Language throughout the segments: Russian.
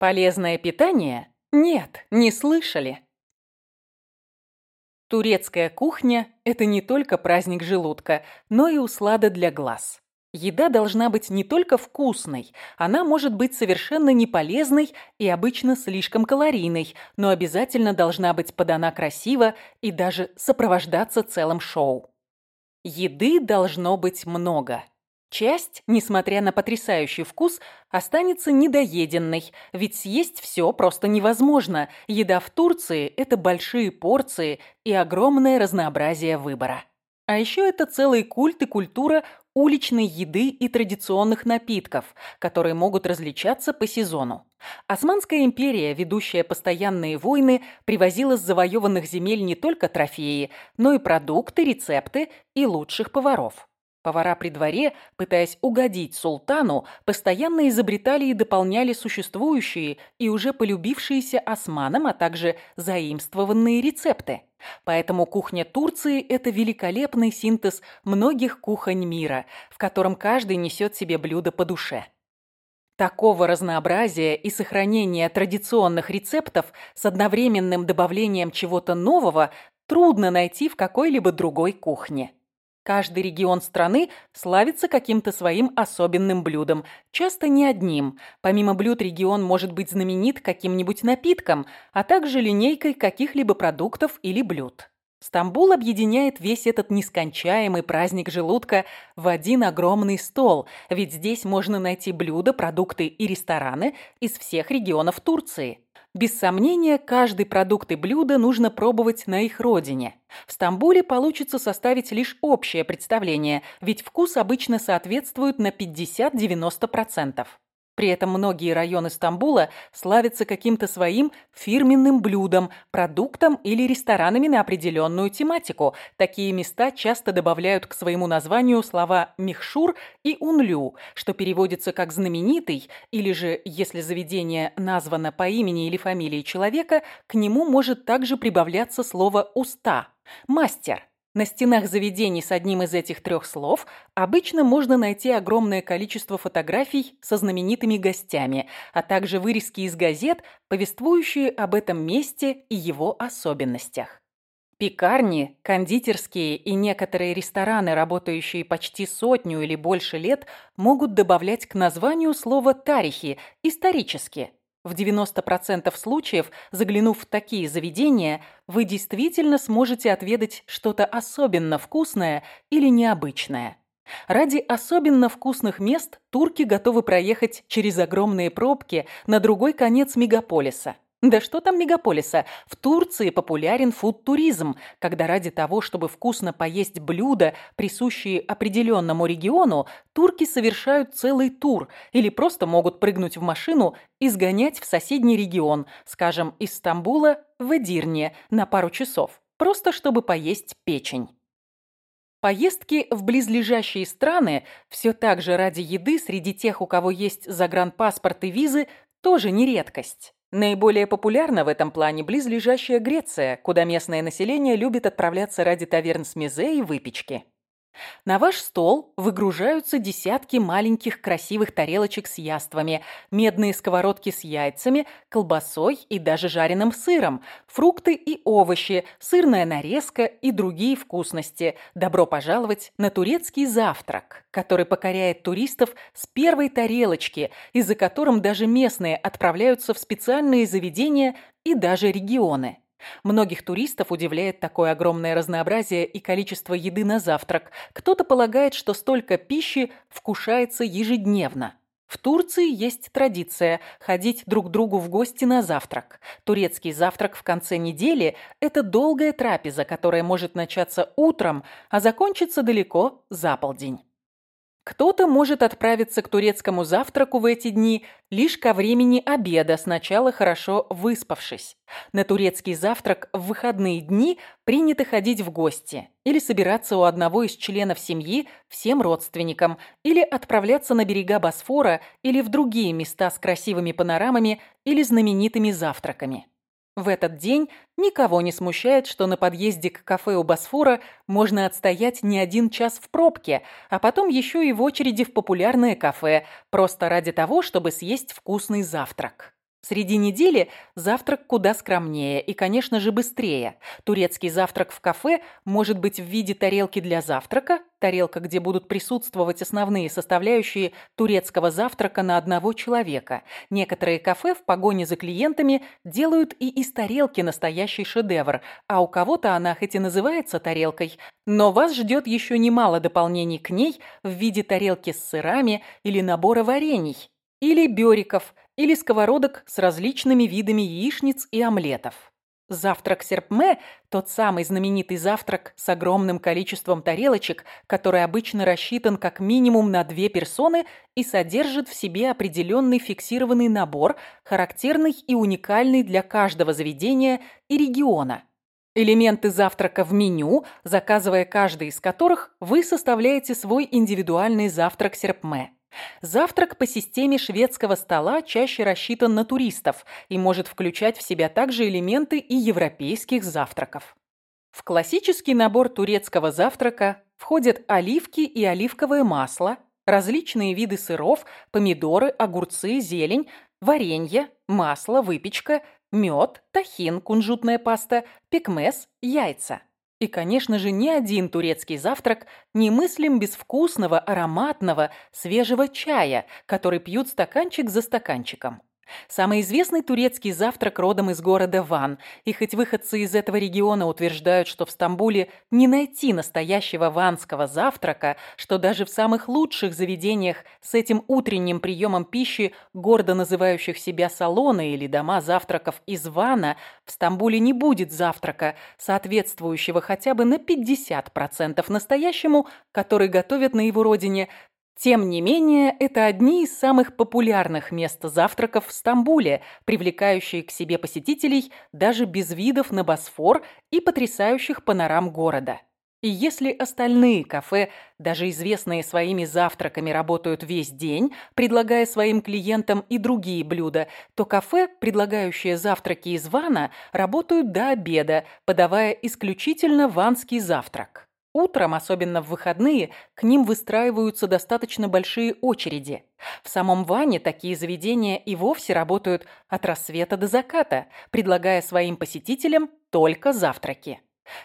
Полезное питание? Нет, не слышали. Турецкая кухня – это не только праздник желудка, но и услада для глаз. Еда должна быть не только вкусной, она может быть совершенно неполезной и обычно слишком калорийной, но обязательно должна быть подана красиво и даже сопровождаться целым шоу. Еды должно быть много. Часть, несмотря на потрясающий вкус, останется недоеденной, ведь съесть все просто невозможно. Еда в Турции – это большие порции и огромное разнообразие выбора. А еще это целый культ и культура уличной еды и традиционных напитков, которые могут различаться по сезону. Османская империя, ведущая постоянные войны, привозила с завоеванных земель не только трофеи, но и продукты, рецепты и лучших поваров. Повара при дворе, пытаясь угодить султану, постоянно изобретали и дополняли существующие и уже полюбившиеся османам, а также заимствованные рецепты. Поэтому кухня Турции – это великолепный синтез многих кухонь мира, в котором каждый несет себе блюдо по душе. Такого разнообразия и сохранения традиционных рецептов с одновременным добавлением чего-то нового трудно найти в какой-либо другой кухне. Каждый регион страны славится каким-то своим особенным блюдом, часто не одним. Помимо блюд регион может быть знаменит каким-нибудь напитком, а также линейкой каких-либо продуктов или блюд. Стамбул объединяет весь этот нескончаемый праздник желудка в один огромный стол, ведь здесь можно найти блюда, продукты и рестораны из всех регионов Турции. Без сомнения, каждый продукт и блюдо нужно пробовать на их родине. В Стамбуле получится составить лишь общее представление, ведь вкус обычно соответствует на 50-90%. При этом многие районы Стамбула славятся каким-то своим фирменным блюдом, продуктом или ресторанами на определенную тематику. Такие места часто добавляют к своему названию слова «михшур» и «унлю», что переводится как «знаменитый», или же, если заведение названо по имени или фамилии человека, к нему может также прибавляться слово «уста» – «мастер». На стенах заведений с одним из этих трех слов обычно можно найти огромное количество фотографий со знаменитыми гостями, а также вырезки из газет, повествующие об этом месте и его особенностях. Пекарни, кондитерские и некоторые рестораны, работающие почти сотню или больше лет, могут добавлять к названию слово «тарихи» – «исторически», в 90% случаев, заглянув в такие заведения, вы действительно сможете отведать что-то особенно вкусное или необычное. Ради особенно вкусных мест турки готовы проехать через огромные пробки на другой конец мегаполиса – да что там мегаполиса? В Турции популярен фуд-туризм, когда ради того, чтобы вкусно поесть блюда, присущие определенному региону, турки совершают целый тур или просто могут прыгнуть в машину и сгонять в соседний регион, скажем, из Стамбула в Эдирне на пару часов, просто чтобы поесть печень. Поездки в близлежащие страны все так же ради еды среди тех, у кого есть загранпаспорт и визы, тоже не редкость. Наиболее популярна в этом плане близлежащая Греция, куда местное население любит отправляться ради таверн с мезе и выпечки. На ваш стол выгружаются десятки маленьких красивых тарелочек с яствами, медные сковородки с яйцами, колбасой и даже жареным сыром, фрукты и овощи, сырная нарезка и другие вкусности. Добро пожаловать на турецкий завтрак, который покоряет туристов с первой тарелочки, из-за которым даже местные отправляются в специальные заведения и даже регионы. Многих туристов удивляет такое огромное разнообразие и количество еды на завтрак. Кто-то полагает, что столько пищи вкушается ежедневно. В Турции есть традиция ходить друг другу в гости на завтрак. Турецкий завтрак в конце недели – это долгая трапеза, которая может начаться утром, а закончиться далеко за полдень. Кто-то может отправиться к турецкому завтраку в эти дни лишь ко времени обеда, сначала хорошо выспавшись. На турецкий завтрак в выходные дни принято ходить в гости или собираться у одного из членов семьи всем родственникам, или отправляться на берега Босфора или в другие места с красивыми панорамами или знаменитыми завтраками. В этот день никого не смущает, что на подъезде к кафе у Босфора можно отстоять не один час в пробке, а потом еще и в очереди в популярное кафе, просто ради того, чтобы съесть вкусный завтрак. Среди недели завтрак куда скромнее и, конечно же, быстрее. Турецкий завтрак в кафе может быть в виде тарелки для завтрака, тарелка, где будут присутствовать основные составляющие турецкого завтрака на одного человека. Некоторые кафе в погоне за клиентами делают и из тарелки настоящий шедевр, а у кого-то она хоть и называется тарелкой, но вас ждет еще немало дополнений к ней в виде тарелки с сырами или набора варений, или бёриков, или сковородок с различными видами яичниц и омлетов. Завтрак серпме – тот самый знаменитый завтрак с огромным количеством тарелочек, который обычно рассчитан как минимум на две персоны и содержит в себе определенный фиксированный набор, характерный и уникальный для каждого заведения и региона. Элементы завтрака в меню, заказывая каждый из которых, вы составляете свой индивидуальный завтрак серпме. Завтрак по системе шведского стола чаще рассчитан на туристов и может включать в себя также элементы и европейских завтраков. В классический набор турецкого завтрака входят оливки и оливковое масло, различные виды сыров, помидоры, огурцы, зелень, варенье, масло, выпечка, мед, тахин, кунжутная паста, пекмес, яйца. И, конечно же, ни один турецкий завтрак не мыслим без вкусного, ароматного, свежего чая, который пьют стаканчик за стаканчиком. Самый известный турецкий завтрак родом из города Ван, и хоть выходцы из этого региона утверждают, что в Стамбуле не найти настоящего ванского завтрака, что даже в самых лучших заведениях с этим утренним приемом пищи, гордо называющих себя салоны или дома завтраков из Вана, в Стамбуле не будет завтрака, соответствующего хотя бы на 50% настоящему, который готовят на его родине, тем не менее, это одни из самых популярных мест завтраков в Стамбуле, привлекающие к себе посетителей даже без видов на Босфор и потрясающих панорам города. И если остальные кафе, даже известные своими завтраками, работают весь день, предлагая своим клиентам и другие блюда, то кафе, предлагающие завтраки из вана, работают до обеда, подавая исключительно ванский завтрак. Утром, особенно в выходные, к ним выстраиваются достаточно большие очереди. В самом Ване такие заведения и вовсе работают от рассвета до заката, предлагая своим посетителям только завтраки.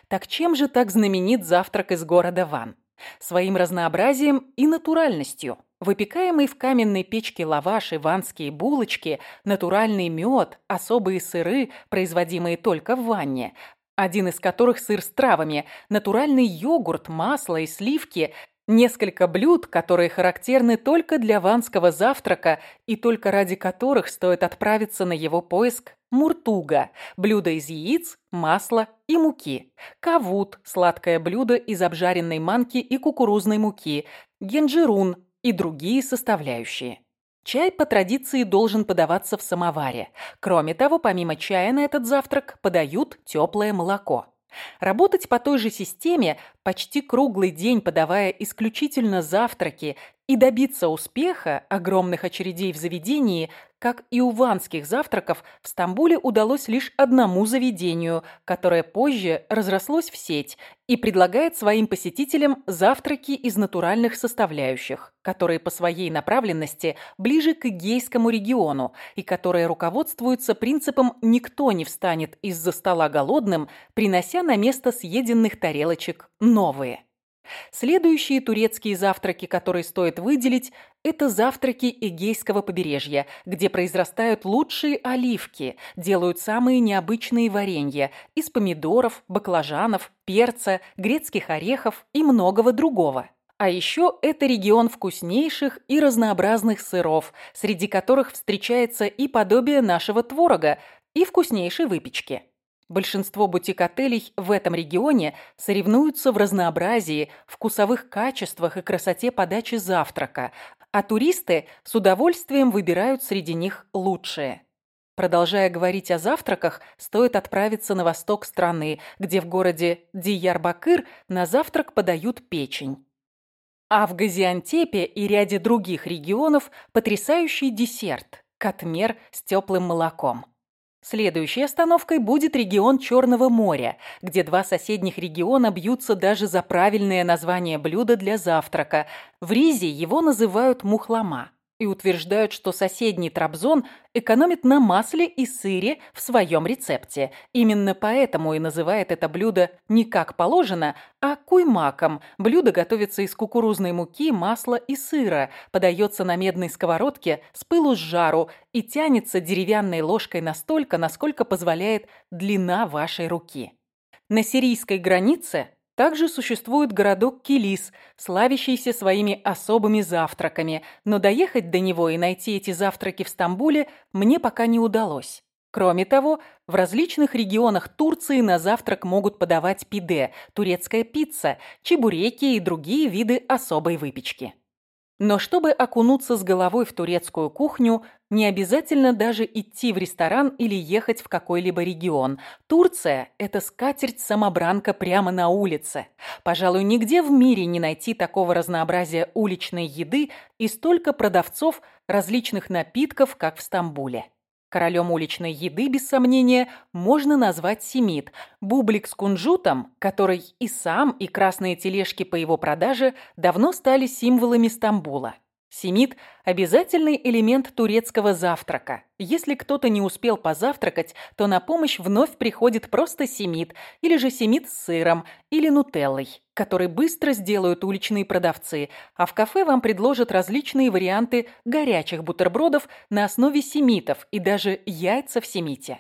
Так чем же так знаменит завтрак из города Ван? Своим разнообразием и натуральностью. Выпекаемый в каменной печке лаваш ванские булочки, натуральный мед, особые сыры, производимые только в ванне, один из которых сыр с травами, натуральный йогурт, масло и сливки, несколько блюд, которые характерны только для ванского завтрака и только ради которых стоит отправиться на его поиск, муртуга – блюдо из яиц, масла и муки, кавут – сладкое блюдо из обжаренной манки и кукурузной муки, генджирун и другие составляющие. Чай по традиции должен подаваться в самоваре. Кроме того, помимо чая на этот завтрак подают теплое молоко. Работать по той же системе, почти круглый день подавая исключительно завтраки и добиться успеха огромных очередей в заведении, как и у ванских завтраков, в Стамбуле удалось лишь одному заведению, которое позже разрослось в сеть и предлагает своим посетителям завтраки из натуральных составляющих, которые по своей направленности ближе к Эгейскому региону и которые руководствуются принципом «никто не встанет из-за стола голодным, принося на место съеденных тарелочек новые». Следующие турецкие завтраки, которые стоит выделить, это завтраки Эгейского побережья, где произрастают лучшие оливки, делают самые необычные варенья из помидоров, баклажанов, перца, грецких орехов и многого другого. А еще это регион вкуснейших и разнообразных сыров, среди которых встречается и подобие нашего творога, и вкуснейшей выпечки. Большинство бутик-отелей в этом регионе соревнуются в разнообразии, вкусовых качествах и красоте подачи завтрака, а туристы с удовольствием выбирают среди них лучшие. Продолжая говорить о завтраках, стоит отправиться на восток страны, где в городе Диярбакыр на завтрак подают печень. А в Газиантепе и ряде других регионов потрясающий десерт – катмер с теплым молоком. Следующей остановкой будет регион Черного моря, где два соседних региона бьются даже за правильное название блюда для завтрака. В Ризе его называют мухлама. И утверждают, что соседний Трабзон экономит на масле и сыре в своем рецепте. Именно поэтому и называет это блюдо не как положено, а куймаком. Блюдо готовится из кукурузной муки, масла и сыра, подается на медной сковородке с пылу с жару и тянется деревянной ложкой настолько, насколько позволяет длина вашей руки. На сирийской границе также существует городок Килис, славящийся своими особыми завтраками, но доехать до него и найти эти завтраки в Стамбуле мне пока не удалось. Кроме того, в различных регионах Турции на завтрак могут подавать пиде, турецкая пицца, чебуреки и другие виды особой выпечки. Но чтобы окунуться с головой в турецкую кухню, не обязательно даже идти в ресторан или ехать в какой-либо регион. Турция – это скатерть-самобранка прямо на улице. Пожалуй, нигде в мире не найти такого разнообразия уличной еды и столько продавцов различных напитков, как в Стамбуле. Королем уличной еды, без сомнения, можно назвать Семит. Бублик с кунжутом, который и сам, и красные тележки по его продаже давно стали символами Стамбула. Семит – обязательный элемент турецкого завтрака. Если кто-то не успел позавтракать, то на помощь вновь приходит просто семит, или же семит с сыром, или нутеллой, который быстро сделают уличные продавцы, а в кафе вам предложат различные варианты горячих бутербродов на основе семитов и даже яйца в семите.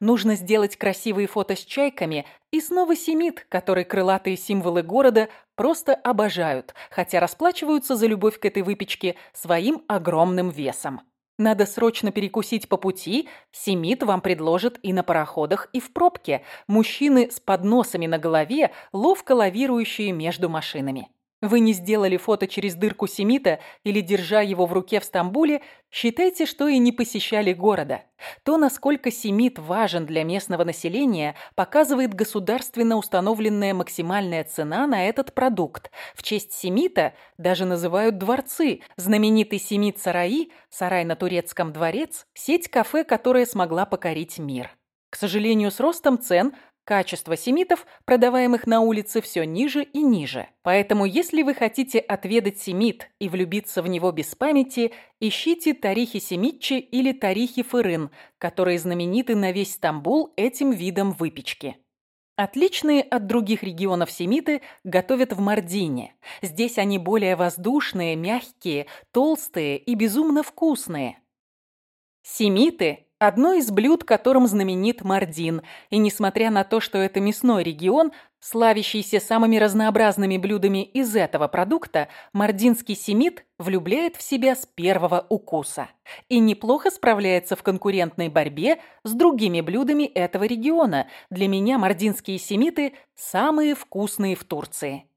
Нужно сделать красивые фото с чайками и снова семит, который крылатые символы города просто обожают, хотя расплачиваются за любовь к этой выпечке своим огромным весом. Надо срочно перекусить по пути, семит вам предложат и на пароходах, и в пробке. Мужчины с подносами на голове, ловко лавирующие между машинами. Вы не сделали фото через дырку Семита или держа его в руке в Стамбуле, считайте, что и не посещали города. То, насколько Семит важен для местного населения, показывает государственно установленная максимальная цена на этот продукт. В честь Семита даже называют дворцы. Знаменитый Семит Сараи, сарай на турецком дворец, сеть кафе, которая смогла покорить мир. К сожалению, с ростом цен Качество семитов, продаваемых на улице, все ниже и ниже. Поэтому, если вы хотите отведать семит и влюбиться в него без памяти, ищите тарихи семитчи или тарихи фырын, которые знамениты на весь Стамбул этим видом выпечки. Отличные от других регионов семиты готовят в Мардине. Здесь они более воздушные, мягкие, толстые и безумно вкусные. Семиты Одно из блюд, которым знаменит Мардин. И несмотря на то, что это мясной регион, славящийся самыми разнообразными блюдами из этого продукта, мардинский семит влюбляет в себя с первого укуса. И неплохо справляется в конкурентной борьбе с другими блюдами этого региона. Для меня мардинские семиты самые вкусные в Турции.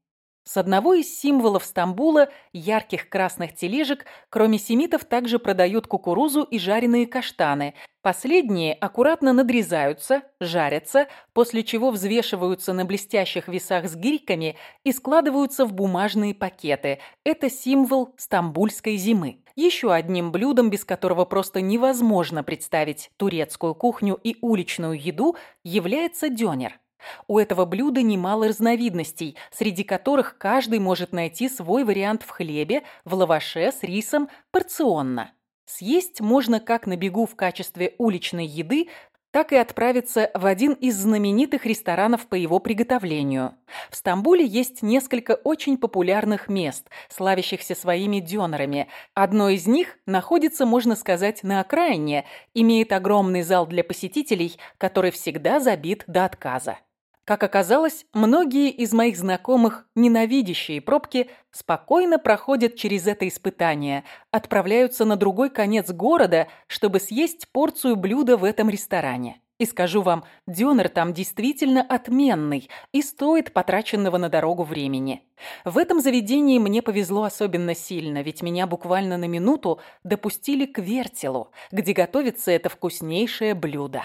С одного из символов Стамбула, ярких красных тележек, кроме семитов также продают кукурузу и жареные каштаны. Последние аккуратно надрезаются, жарятся, после чего взвешиваются на блестящих весах с гирьками и складываются в бумажные пакеты. Это символ стамбульской зимы. Еще одним блюдом, без которого просто невозможно представить турецкую кухню и уличную еду, является дёнер. У этого блюда немало разновидностей, среди которых каждый может найти свой вариант в хлебе, в лаваше с рисом порционно. Съесть можно как на бегу в качестве уличной еды, так и отправиться в один из знаменитых ресторанов по его приготовлению. В Стамбуле есть несколько очень популярных мест, славящихся своими дёнерами. Одно из них находится, можно сказать, на окраине, имеет огромный зал для посетителей, который всегда забит до отказа. Как оказалось, многие из моих знакомых, ненавидящие пробки, спокойно проходят через это испытание, отправляются на другой конец города, чтобы съесть порцию блюда в этом ресторане. И скажу вам, дёнер там действительно отменный и стоит потраченного на дорогу времени. В этом заведении мне повезло особенно сильно, ведь меня буквально на минуту допустили к вертелу, где готовится это вкуснейшее блюдо.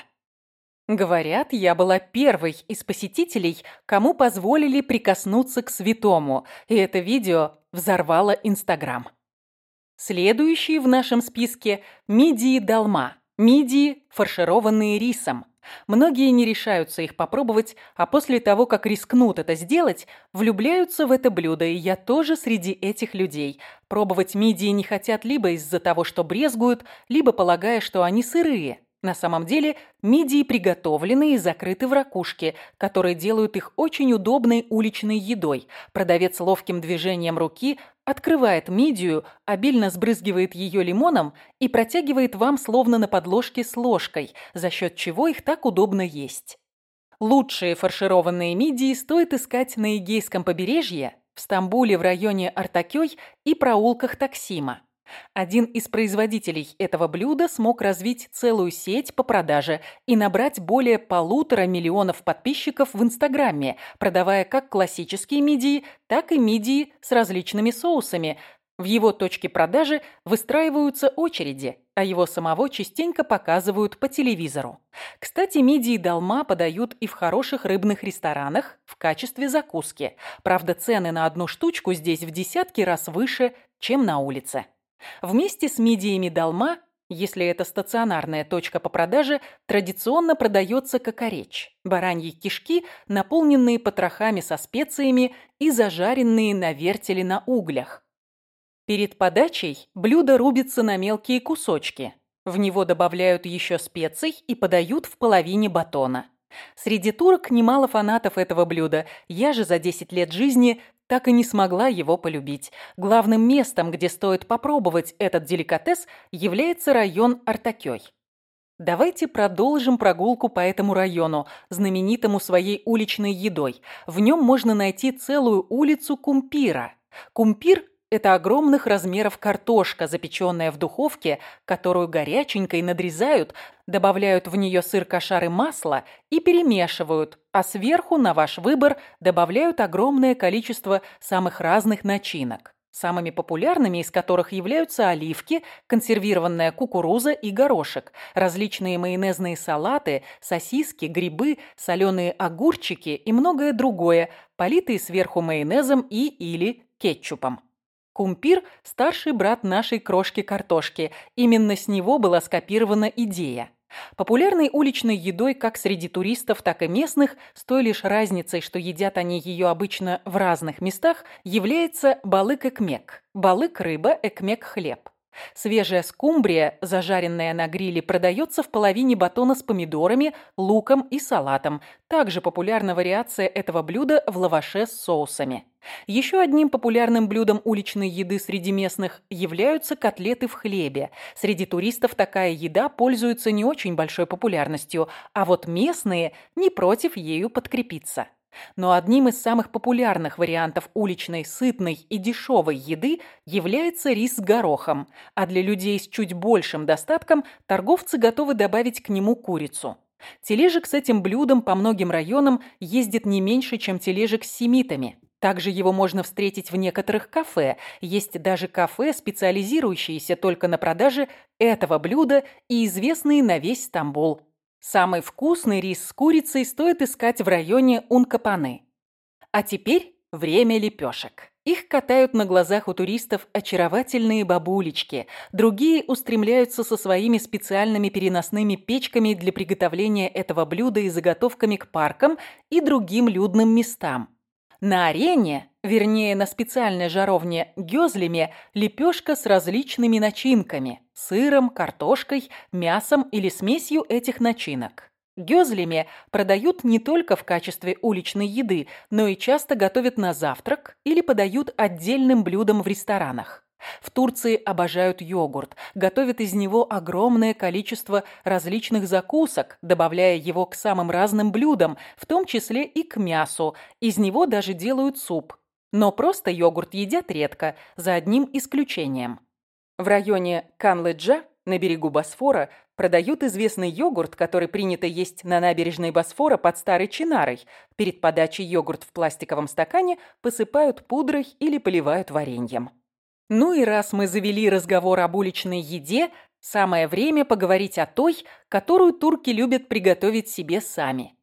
Говорят, я была первой из посетителей, кому позволили прикоснуться к святому, и это видео взорвало Инстаграм. Следующие в нашем списке – мидии долма. Мидии, фаршированные рисом. Многие не решаются их попробовать, а после того, как рискнут это сделать, влюбляются в это блюдо, и я тоже среди этих людей. Пробовать мидии не хотят либо из-за того, что брезгуют, либо полагая, что они сырые. На самом деле мидии приготовлены и закрыты в ракушке, которые делают их очень удобной уличной едой. Продавец ловким движением руки открывает мидию, обильно сбрызгивает ее лимоном и протягивает вам словно на подложке с ложкой, за счет чего их так удобно есть. Лучшие фаршированные мидии стоит искать на Эгейском побережье, в Стамбуле в районе Артакёй и проулках Таксима. Один из производителей этого блюда смог развить целую сеть по продаже и набрать более полутора миллионов подписчиков в Инстаграме, продавая как классические мидии, так и мидии с различными соусами. В его точке продажи выстраиваются очереди, а его самого частенько показывают по телевизору. Кстати, мидии долма подают и в хороших рыбных ресторанах в качестве закуски. Правда, цены на одну штучку здесь в десятки раз выше, чем на улице. Вместе с мидиями долма, если это стационарная точка по продаже, традиционно продается кокоречь. Бараньи кишки, наполненные потрохами со специями и зажаренные на вертеле на углях. Перед подачей блюдо рубится на мелкие кусочки. В него добавляют еще специй и подают в половине батона. Среди турок немало фанатов этого блюда. Я же за 10 лет жизни так и не смогла его полюбить. Главным местом, где стоит попробовать этот деликатес, является район Артакёй. Давайте продолжим прогулку по этому району, знаменитому своей уличной едой. В нем можно найти целую улицу кумпира. Кумпир это огромных размеров картошка, запеченная в духовке, которую горяченькой надрезают, добавляют в нее сыр, кошар и масло и перемешивают, а сверху, на ваш выбор, добавляют огромное количество самых разных начинок. Самыми популярными из которых являются оливки, консервированная кукуруза и горошек, различные майонезные салаты, сосиски, грибы, соленые огурчики и многое другое, политые сверху майонезом и или кетчупом. Кумпир – старший брат нашей крошки-картошки. Именно с него была скопирована идея. Популярной уличной едой как среди туристов, так и местных, с той лишь разницей, что едят они ее обычно в разных местах, является балык-экмек. Балык – рыба, экмек – хлеб. Свежая скумбрия, зажаренная на гриле, продается в половине батона с помидорами, луком и салатом. Также популярна вариация этого блюда в лаваше с соусами. Еще одним популярным блюдом уличной еды среди местных являются котлеты в хлебе. Среди туристов такая еда пользуется не очень большой популярностью, а вот местные не против ею подкрепиться. Но одним из самых популярных вариантов уличной сытной и дешевой еды является рис с горохом, а для людей с чуть большим достатком торговцы готовы добавить к нему курицу. Тележек с этим блюдом по многим районам ездит не меньше, чем тележек с семитами. Также его можно встретить в некоторых кафе. Есть даже кафе, специализирующиеся только на продаже этого блюда и известные на весь Стамбул. Самый вкусный рис с курицей стоит искать в районе Ункапаны. А теперь время лепешек. Их катают на глазах у туристов очаровательные бабулечки. Другие устремляются со своими специальными переносными печками для приготовления этого блюда и заготовками к паркам и другим людным местам. На арене, вернее на специальной жаровне гёзлями, лепешка с различными начинками – сыром, картошкой, мясом или смесью этих начинок. Гёзлями продают не только в качестве уличной еды, но и часто готовят на завтрак или подают отдельным блюдом в ресторанах. В Турции обожают йогурт, готовят из него огромное количество различных закусок, добавляя его к самым разным блюдам, в том числе и к мясу. Из него даже делают суп. Но просто йогурт едят редко, за одним исключением. В районе Канлыджа, на берегу Босфора, продают известный йогурт, который принято есть на набережной Босфора под Старой Чинарой. Перед подачей йогурт в пластиковом стакане посыпают пудрой или поливают вареньем. Ну и раз мы завели разговор об уличной еде, самое время поговорить о той, которую турки любят приготовить себе сами.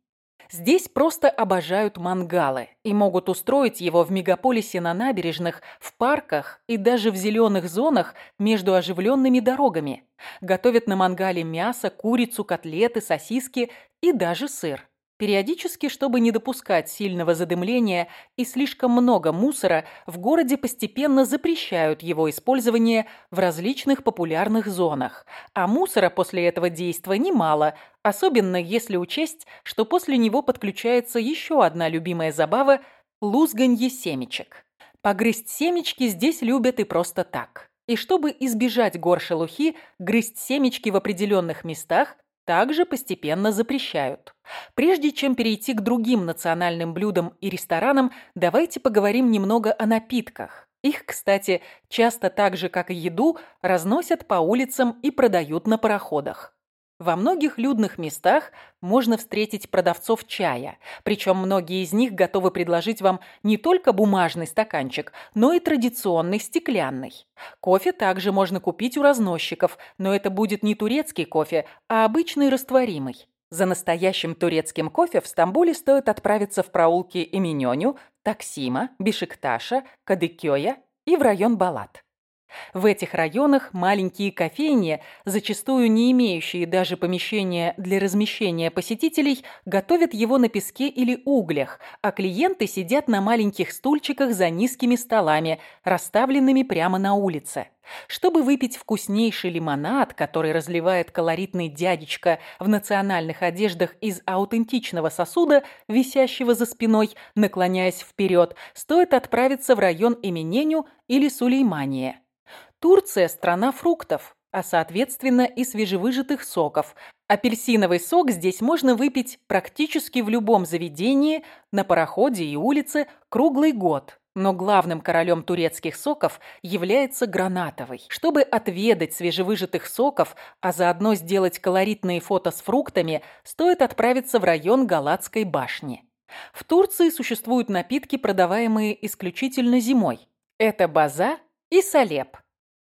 Здесь просто обожают мангалы и могут устроить его в мегаполисе на набережных, в парках и даже в зеленых зонах между оживленными дорогами. Готовят на мангале мясо, курицу, котлеты, сосиски и даже сыр. Периодически, чтобы не допускать сильного задымления и слишком много мусора, в городе постепенно запрещают его использование в различных популярных зонах. А мусора после этого действа немало, особенно если учесть, что после него подключается еще одна любимая забава – лузганье семечек. Погрызть семечки здесь любят и просто так. И чтобы избежать гор шелухи, грызть семечки в определенных местах также постепенно запрещают. Прежде чем перейти к другим национальным блюдам и ресторанам, давайте поговорим немного о напитках. Их, кстати, часто так же, как и еду, разносят по улицам и продают на пароходах. Во многих людных местах можно встретить продавцов чая, причем многие из них готовы предложить вам не только бумажный стаканчик, но и традиционный стеклянный. Кофе также можно купить у разносчиков, но это будет не турецкий кофе, а обычный растворимый. За настоящим турецким кофе в Стамбуле стоит отправиться в проулки Эминёню, Таксима, Бишикташа, Кадыкёя и в район Балат. В этих районах маленькие кофейни, зачастую не имеющие даже помещения для размещения посетителей, готовят его на песке или углях, а клиенты сидят на маленьких стульчиках за низкими столами, расставленными прямо на улице. Чтобы выпить вкуснейший лимонад, который разливает колоритный дядечка в национальных одеждах из аутентичного сосуда, висящего за спиной, наклоняясь вперед, стоит отправиться в район Имененю или Сулеймания. Турция – страна фруктов, а соответственно и свежевыжатых соков. Апельсиновый сок здесь можно выпить практически в любом заведении, на пароходе и улице круглый год. Но главным королем турецких соков является гранатовый. Чтобы отведать свежевыжатых соков, а заодно сделать колоритные фото с фруктами, стоит отправиться в район Галатской башни. В Турции существуют напитки, продаваемые исключительно зимой. Это база и салеп.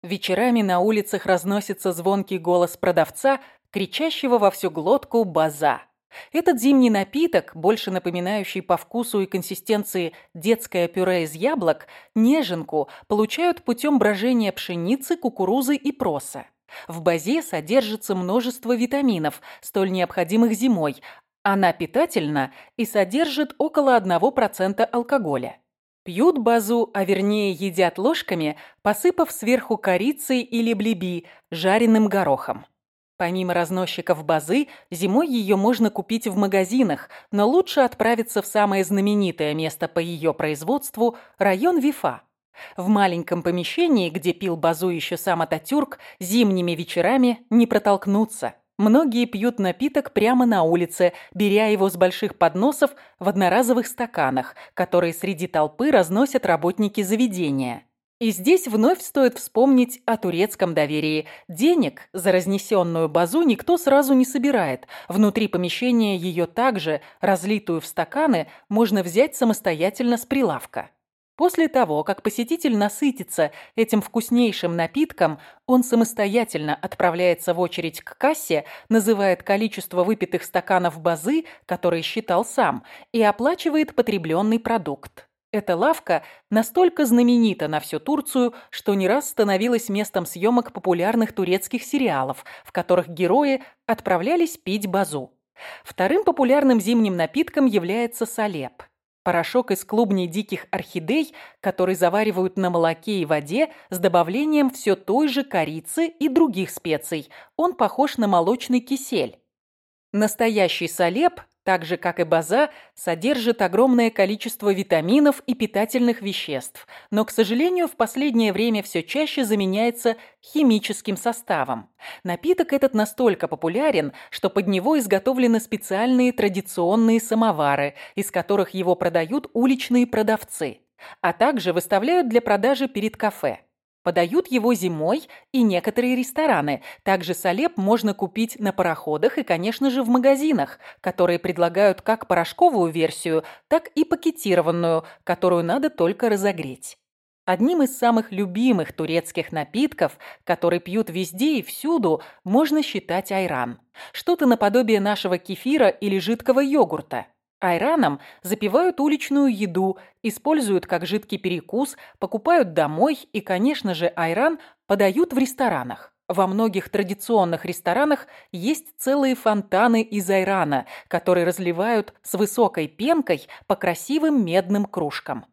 Вечерами на улицах разносится звонкий голос продавца, кричащего во всю глотку «база». Этот зимний напиток, больше напоминающий по вкусу и консистенции детское пюре из яблок, неженку получают путем брожения пшеницы, кукурузы и проса. В базе содержится множество витаминов, столь необходимых зимой. Она питательна и содержит около 1% алкоголя. Пьют базу, а вернее едят ложками, посыпав сверху корицей или блеби, жареным горохом. Помимо разносчиков базы, зимой ее можно купить в магазинах, но лучше отправиться в самое знаменитое место по ее производству – район Вифа. В маленьком помещении, где пил базу еще сам Ататюрк, зимними вечерами не протолкнуться – Многие пьют напиток прямо на улице, беря его с больших подносов в одноразовых стаканах, которые среди толпы разносят работники заведения. И здесь вновь стоит вспомнить о турецком доверии. Денег за разнесенную базу никто сразу не собирает. Внутри помещения ее также, разлитую в стаканы, можно взять самостоятельно с прилавка. После того, как посетитель насытится этим вкуснейшим напитком, он самостоятельно отправляется в очередь к кассе, называет количество выпитых стаканов базы, которые считал сам, и оплачивает потребленный продукт. Эта лавка настолько знаменита на всю Турцию, что не раз становилась местом съемок популярных турецких сериалов, в которых герои отправлялись пить базу. Вторым популярным зимним напитком является салеп – Порошок из клубней диких орхидей, который заваривают на молоке и воде с добавлением все той же корицы и других специй. Он похож на молочный кисель. Настоящий салеп так же, как и база, содержит огромное количество витаминов и питательных веществ, но, к сожалению, в последнее время все чаще заменяется химическим составом. Напиток этот настолько популярен, что под него изготовлены специальные традиционные самовары, из которых его продают уличные продавцы, а также выставляют для продажи перед кафе. Подают его зимой и некоторые рестораны. Также солеп можно купить на пароходах и, конечно же, в магазинах, которые предлагают как порошковую версию, так и пакетированную, которую надо только разогреть. Одним из самых любимых турецких напитков, который пьют везде и всюду, можно считать айран. Что-то наподобие нашего кефира или жидкого йогурта. Айраном запивают уличную еду, используют как жидкий перекус, покупают домой и, конечно же, айран подают в ресторанах. Во многих традиционных ресторанах есть целые фонтаны из айрана, которые разливают с высокой пенкой по красивым медным кружкам.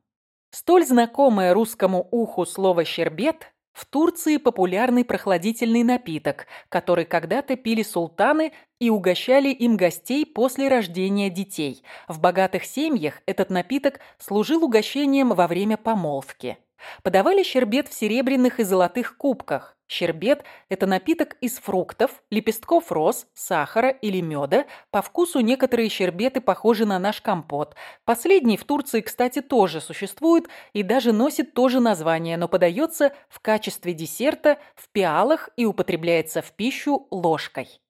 Столь знакомое русскому уху слово «щербет» В Турции популярный прохладительный напиток, который когда-то пили султаны и угощали им гостей после рождения детей. В богатых семьях этот напиток служил угощением во время помолвки. Подавали щербет в серебряных и золотых кубках. Щербет – это напиток из фруктов, лепестков роз, сахара или меда. По вкусу некоторые щербеты похожи на наш компот. Последний в Турции, кстати, тоже существует и даже носит то же название, но подается в качестве десерта в пиалах и употребляется в пищу ложкой.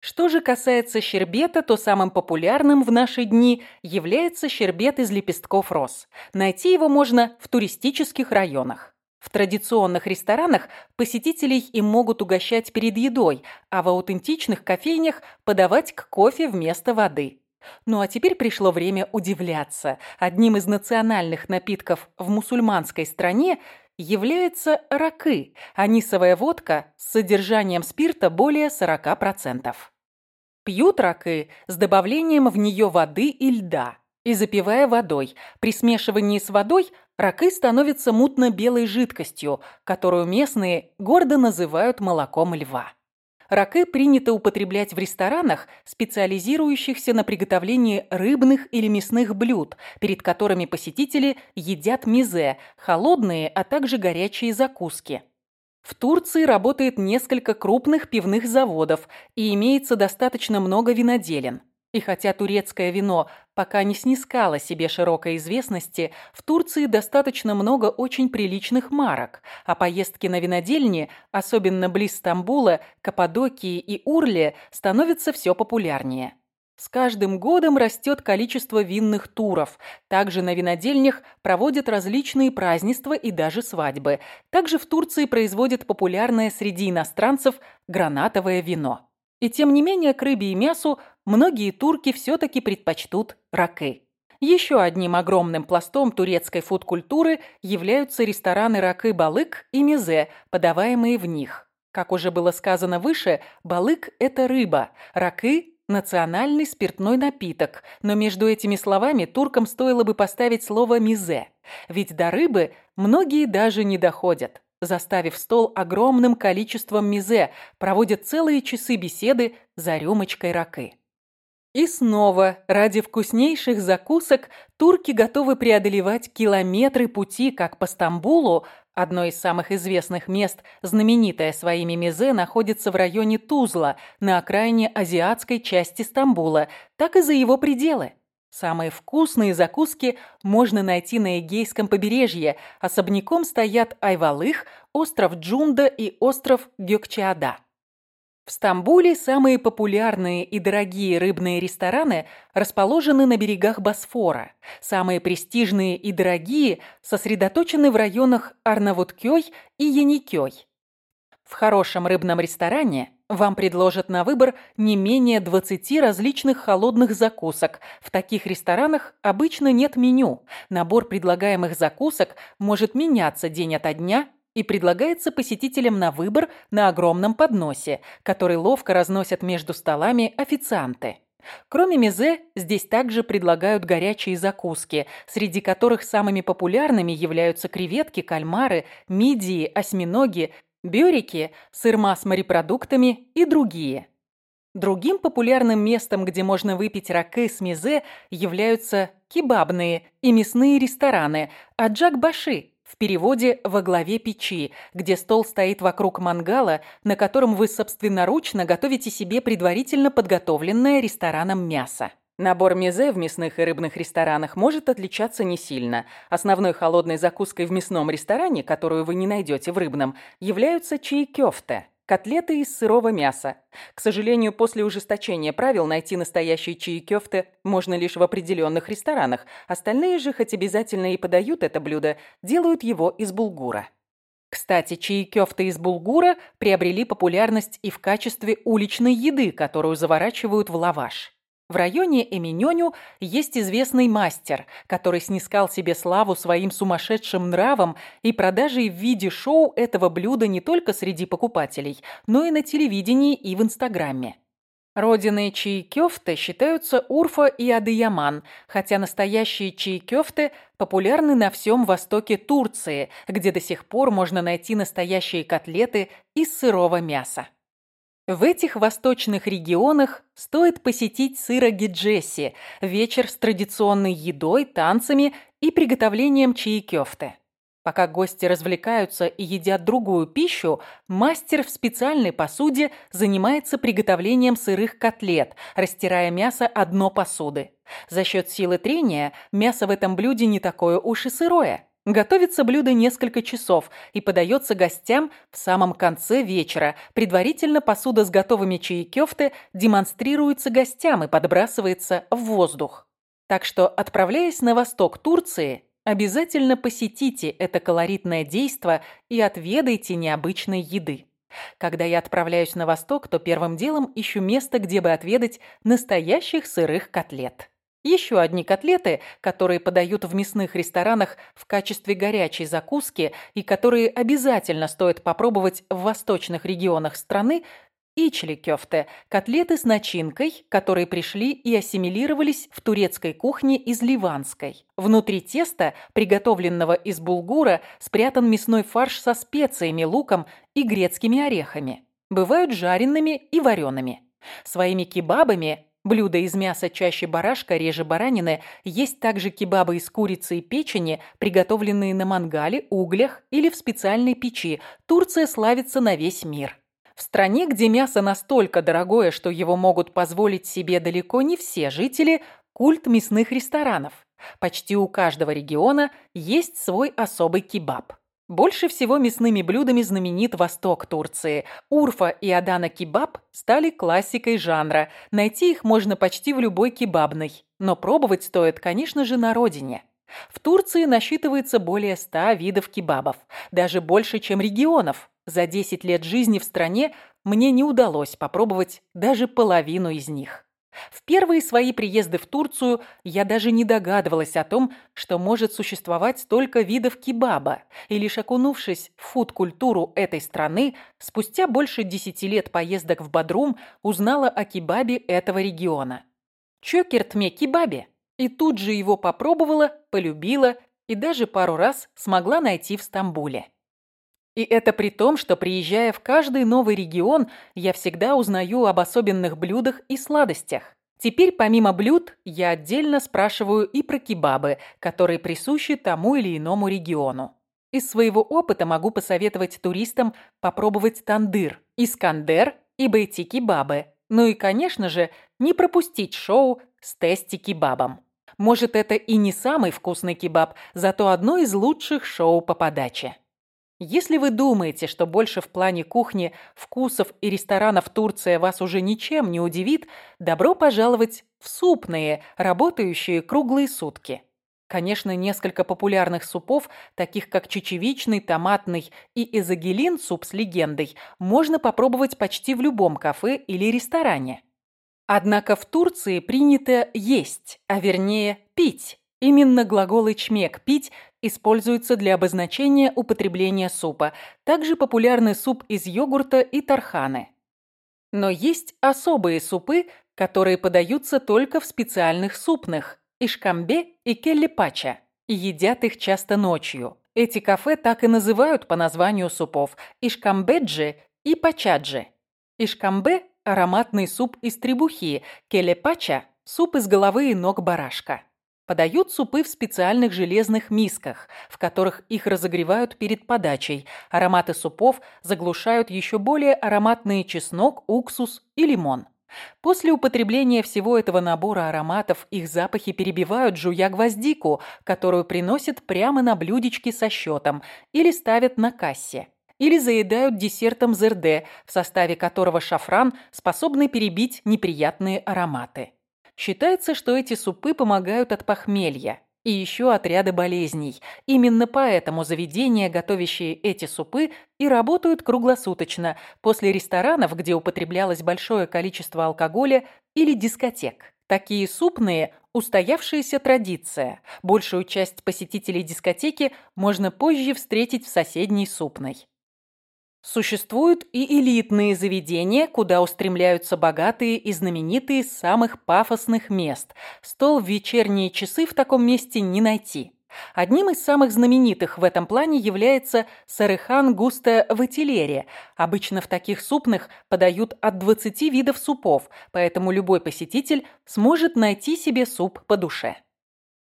Что же касается щербета, то самым популярным в наши дни является щербет из лепестков роз. Найти его можно в туристических районах. В традиционных ресторанах посетителей им могут угощать перед едой, а в аутентичных кофейнях подавать к кофе вместо воды. Ну а теперь пришло время удивляться. Одним из национальных напитков в мусульманской стране является ракы, анисовая водка с содержанием спирта более 40%. Пьют ракы с добавлением в нее воды и льда и запивая водой. При смешивании с водой ракы становятся мутно-белой жидкостью, которую местные гордо называют молоком льва. Ракы принято употреблять в ресторанах, специализирующихся на приготовлении рыбных или мясных блюд, перед которыми посетители едят мизе, холодные, а также горячие закуски. В Турции работает несколько крупных пивных заводов и имеется достаточно много виноделин. И хотя турецкое вино пока не снискало себе широкой известности, в Турции достаточно много очень приличных марок, а поездки на винодельни, особенно близ Стамбула, Каппадокии и Урли, становятся все популярнее. С каждым годом растет количество винных туров. Также на винодельнях проводят различные празднества и даже свадьбы. Также в Турции производят популярное среди иностранцев гранатовое вино. И тем не менее к рыбе и мясу многие турки все-таки предпочтут ракы. Еще одним огромным пластом турецкой фуд-культуры являются рестораны ракы балык и мезе, подаваемые в них. Как уже было сказано выше, балык – это рыба, ракы – национальный спиртной напиток, но между этими словами туркам стоило бы поставить слово «мизе», ведь до рыбы многие даже не доходят заставив стол огромным количеством мизе, проводят целые часы беседы за рюмочкой ракы. И снова, ради вкуснейших закусок, турки готовы преодолевать километры пути как по Стамбулу, одно из самых известных мест, знаменитое своими мизе, находится в районе Тузла, на окраине азиатской части Стамбула, так и за его пределы. Самые вкусные закуски можно найти на Эгейском побережье. Особняком стоят Айвалых, остров Джунда и остров Гёкчаада. В Стамбуле самые популярные и дорогие рыбные рестораны расположены на берегах Босфора. Самые престижные и дорогие сосредоточены в районах Арнавуткёй и Яникёй. В хорошем рыбном ресторане вам предложат на выбор не менее 20 различных холодных закусок. В таких ресторанах обычно нет меню. Набор предлагаемых закусок может меняться день ото дня и предлагается посетителям на выбор на огромном подносе, который ловко разносят между столами официанты. Кроме мезе, здесь также предлагают горячие закуски, среди которых самыми популярными являются креветки, кальмары, мидии, осьминоги, бёрики, сырма с морепродуктами и другие. Другим популярным местом, где можно выпить раке с мезе, являются кебабные и мясные рестораны, аджак-баши, в переводе «во главе печи», где стол стоит вокруг мангала, на котором вы собственноручно готовите себе предварительно подготовленное рестораном мясо. Набор мезе в мясных и рыбных ресторанах может отличаться не сильно. Основной холодной закуской в мясном ресторане, которую вы не найдете в рыбном, являются чаекёфте – котлеты из сырого мяса. К сожалению, после ужесточения правил найти настоящие чаекёфте можно лишь в определенных ресторанах. Остальные же, хоть обязательно и подают это блюдо, делают его из булгура. Кстати, чаекёфты из булгура приобрели популярность и в качестве уличной еды, которую заворачивают в лаваш. В районе Эминёню есть известный мастер, который снискал себе славу своим сумасшедшим нравом и продажей в виде шоу этого блюда не только среди покупателей, но и на телевидении и в Инстаграме. Родиной чаекёфте считаются Урфа и Адыяман, хотя настоящие чаекёфте популярны на всем востоке Турции, где до сих пор можно найти настоящие котлеты из сырого мяса. В этих восточных регионах стоит посетить сырогиджеси – вечер с традиционной едой, танцами и приготовлением чаекёфте. Пока гости развлекаются и едят другую пищу, мастер в специальной посуде занимается приготовлением сырых котлет, растирая мясо о дно посуды. За счет силы трения мясо в этом блюде не такое уж и сырое. Готовится блюдо несколько часов и подается гостям в самом конце вечера. Предварительно посуда с готовыми чаекёфте демонстрируется гостям и подбрасывается в воздух. Так что, отправляясь на восток Турции, обязательно посетите это колоритное действо и отведайте необычной еды. Когда я отправляюсь на восток, то первым делом ищу место, где бы отведать настоящих сырых котлет. Еще одни котлеты, которые подают в мясных ресторанах в качестве горячей закуски и которые обязательно стоит попробовать в восточных регионах страны, ичли кёфте – котлеты с начинкой, которые пришли и ассимилировались в турецкой кухне из ливанской. Внутри теста, приготовленного из булгура, спрятан мясной фарш со специями, луком и грецкими орехами. Бывают жареными и вареными. Своими кебабами Блюда из мяса чаще барашка, реже баранины, есть также кебабы из курицы и печени, приготовленные на мангале, углях или в специальной печи. Турция славится на весь мир. В стране, где мясо настолько дорогое, что его могут позволить себе далеко не все жители, культ мясных ресторанов. Почти у каждого региона есть свой особый кебаб. Больше всего мясными блюдами знаменит восток Турции. Урфа и Адана кебаб стали классикой жанра. Найти их можно почти в любой кебабной. Но пробовать стоит, конечно же, на родине. В Турции насчитывается более 100 видов кебабов. Даже больше, чем регионов. За 10 лет жизни в стране мне не удалось попробовать даже половину из них. В первые свои приезды в Турцию я даже не догадывалась о том, что может существовать столько видов кебаба, и лишь окунувшись в фуд-культуру этой страны, спустя больше десяти лет поездок в Бадрум узнала о кебабе этого региона. Чокертме кебабе. И тут же его попробовала, полюбила и даже пару раз смогла найти в Стамбуле. И это при том, что приезжая в каждый новый регион, я всегда узнаю об особенных блюдах и сладостях. Теперь помимо блюд я отдельно спрашиваю и про кебабы, которые присущи тому или иному региону. Из своего опыта могу посоветовать туристам попробовать тандыр, искандер и бейти-кебабы. Ну и, конечно же, не пропустить шоу с тести-кебабом. Может, это и не самый вкусный кебаб, зато одно из лучших шоу по подаче. Если вы думаете, что больше в плане кухни, вкусов и ресторанов Турция вас уже ничем не удивит, добро пожаловать в супные, работающие круглые сутки. Конечно, несколько популярных супов, таких как чечевичный, томатный и эзогелин суп с легендой, можно попробовать почти в любом кафе или ресторане. Однако в Турции принято есть, а вернее пить. Именно глагол «ичмек» – «пить» используется для обозначения употребления супа. Также популярны суп из йогурта и тарханы. Но есть особые супы, которые подаются только в специальных супных – ишкамбе и келлипача. И едят их часто ночью. Эти кафе так и называют по названию супов – ишкамбеджи и пачаджи. Ишкамбе – ароматный суп из требухи, келепача – суп из головы и ног барашка. Подают супы в специальных железных мисках, в которых их разогревают перед подачей. Ароматы супов заглушают еще более ароматные чеснок, уксус и лимон. После употребления всего этого набора ароматов их запахи перебивают, жуя гвоздику, которую приносят прямо на блюдечке со счетом или ставят на кассе. Или заедают десертом зерде, в составе которого шафран, способный перебить неприятные ароматы. Считается, что эти супы помогают от похмелья и еще от ряда болезней. Именно поэтому заведения, готовящие эти супы, и работают круглосуточно, после ресторанов, где употреблялось большое количество алкоголя, или дискотек. Такие супные – устоявшаяся традиция. Большую часть посетителей дискотеки можно позже встретить в соседней супной. Существуют и элитные заведения, куда устремляются богатые и знаменитые с самых пафосных мест. Стол в вечерние часы в таком месте не найти. Одним из самых знаменитых в этом плане является Сарыхан Густа в Этилере. Обычно в таких супных подают от 20 видов супов, поэтому любой посетитель сможет найти себе суп по душе.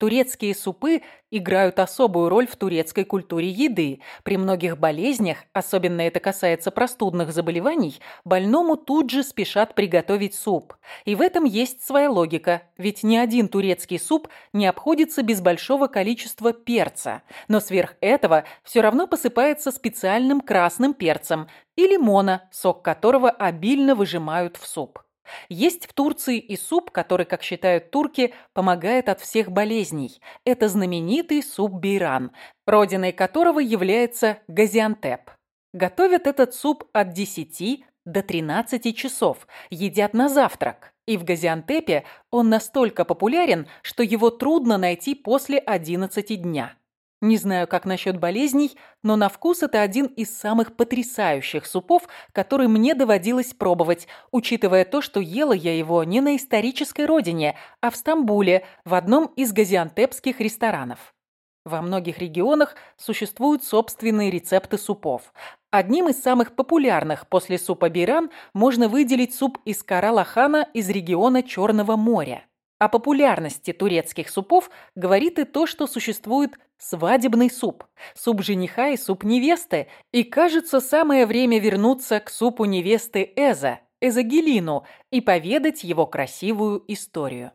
Турецкие супы играют особую роль в турецкой культуре еды. При многих болезнях, особенно это касается простудных заболеваний, больному тут же спешат приготовить суп. И в этом есть своя логика, ведь ни один турецкий суп не обходится без большого количества перца. Но сверх этого все равно посыпается специальным красным перцем и лимона, сок которого обильно выжимают в суп. Есть в Турции и суп, который, как считают турки, помогает от всех болезней. Это знаменитый суп бейран, родиной которого является Газиантеп. Готовят этот суп от 10 до 13 часов, едят на завтрак. И в Газиантепе он настолько популярен, что его трудно найти после 11 дня. Не знаю, как насчет болезней, но на вкус это один из самых потрясающих супов, который мне доводилось пробовать, учитывая то, что ела я его не на исторической родине, а в Стамбуле, в одном из газиантепских ресторанов. Во многих регионах существуют собственные рецепты супов. Одним из самых популярных после супа биран можно выделить суп из каралахана из региона Черного моря. О популярности турецких супов говорит и то, что существует свадебный суп, суп жениха и суп невесты, и, кажется, самое время вернуться к супу невесты Эза, Эзагелину, и поведать его красивую историю.